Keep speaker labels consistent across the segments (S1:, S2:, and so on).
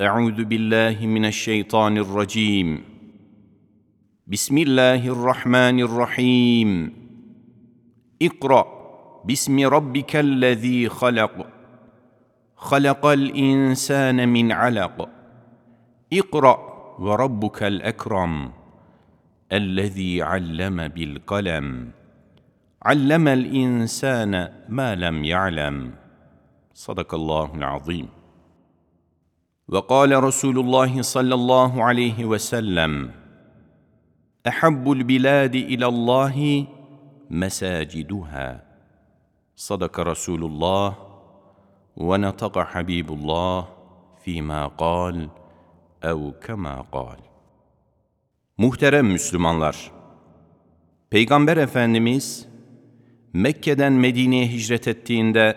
S1: أعوذ بالله من الشيطان الرجيم. بسم الله الرحمن الرحيم. اقرأ باسم ربك الذي خلق. خلق الإنسان من علق. اقرأ وربك الأكرم الذي علم بالقلم. علم الإنسان ما لم يعلم. صدق الله العظيم. وقال رسول الله صلى الله عليه وسلم أحب البلاد إلى الله مساجدها. صدق رسول الله ونطق حبيب الله فيما قال أو كما قال. Muhterem Müslümanlar, Peygamber Efendimiz Mekke'den Medine'ye hicret ettiğinde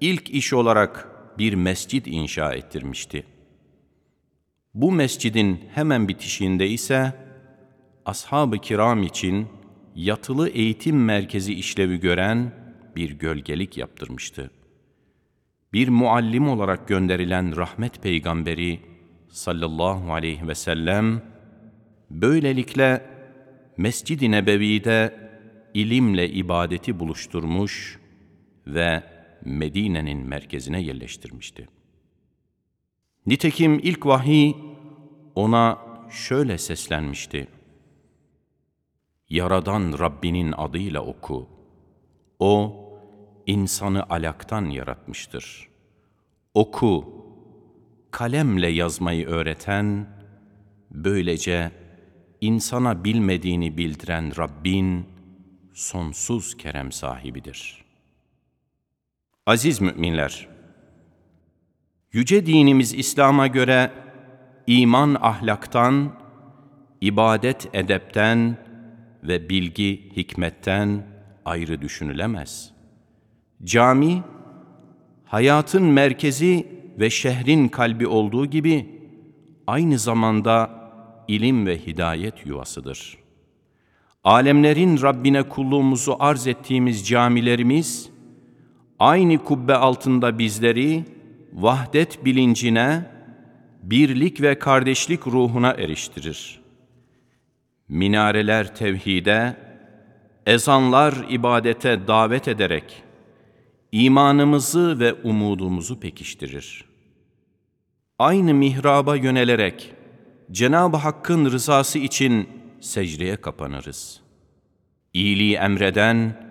S1: ilk iş olarak bir mescid inşa ettirmişti. Bu mescidin hemen bitişiğinde ise ashab-ı kiram için yatılı eğitim merkezi işlevi gören bir gölgelik yaptırmıştı. Bir muallim olarak gönderilen rahmet peygamberi sallallahu aleyhi ve sellem böylelikle Mescid-i Nebevi'de ilimle ibadeti buluşturmuş ve Medine'nin merkezine yerleştirmişti. Nitekim ilk vahiy ona şöyle seslenmişti. Yaradan Rabbinin adıyla oku. O, insanı alaktan yaratmıştır. Oku, kalemle yazmayı öğreten, böylece insana bilmediğini bildiren Rabbin sonsuz kerem sahibidir. Aziz müminler, yüce dinimiz İslam'a göre iman ahlaktan, ibadet edepten ve bilgi hikmetten ayrı düşünülemez. Cami, hayatın merkezi ve şehrin kalbi olduğu gibi aynı zamanda ilim ve hidayet yuvasıdır. Alemlerin Rabbine kulluğumuzu arz ettiğimiz camilerimiz, aynı kubbe altında bizleri vahdet bilincine, birlik ve kardeşlik ruhuna eriştirir. Minareler tevhide, ezanlar ibadete davet ederek imanımızı ve umudumuzu pekiştirir. Aynı mihraba yönelerek Cenab-ı Hakk'ın rızası için secdeye kapanırız. İyiliği emreden,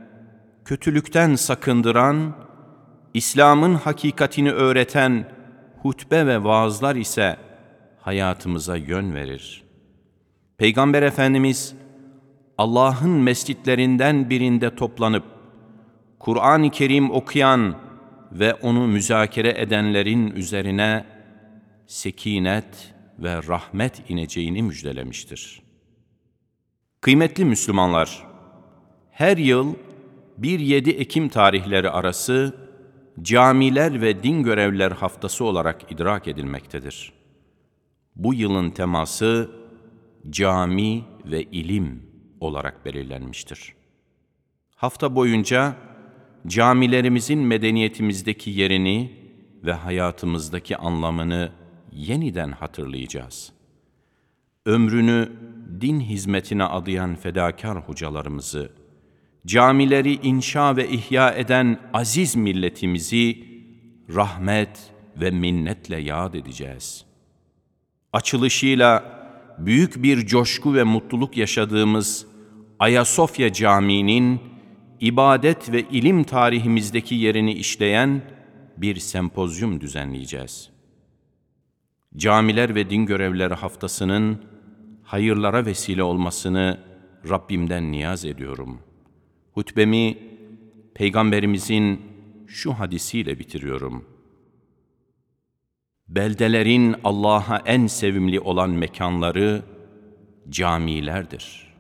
S1: kötülükten sakındıran, İslam'ın hakikatini öğreten hutbe ve vaazlar ise hayatımıza yön verir. Peygamber Efendimiz Allah'ın mescitlerinden birinde toplanıp Kur'an-ı Kerim okuyan ve onu müzakere edenlerin üzerine sekinet ve rahmet ineceğini müjdelemiştir. Kıymetli Müslümanlar, her yıl 1-7 Ekim tarihleri arası camiler ve din görevliler haftası olarak idrak edilmektedir. Bu yılın teması cami ve ilim olarak belirlenmiştir. Hafta boyunca camilerimizin medeniyetimizdeki yerini ve hayatımızdaki anlamını yeniden hatırlayacağız. Ömrünü din hizmetine adayan fedakar hocalarımızı, camileri inşa ve ihya eden aziz milletimizi rahmet ve minnetle yad edeceğiz. Açılışıyla büyük bir coşku ve mutluluk yaşadığımız Ayasofya Camii'nin ibadet ve ilim tarihimizdeki yerini işleyen bir sempozyum düzenleyeceğiz. Camiler ve din görevlileri haftasının hayırlara vesile olmasını Rabbimden niyaz ediyorum. Hutbemi Peygamberimizin şu hadisiyle bitiriyorum. Beldelerin Allah'a en sevimli olan mekanları camilerdir.''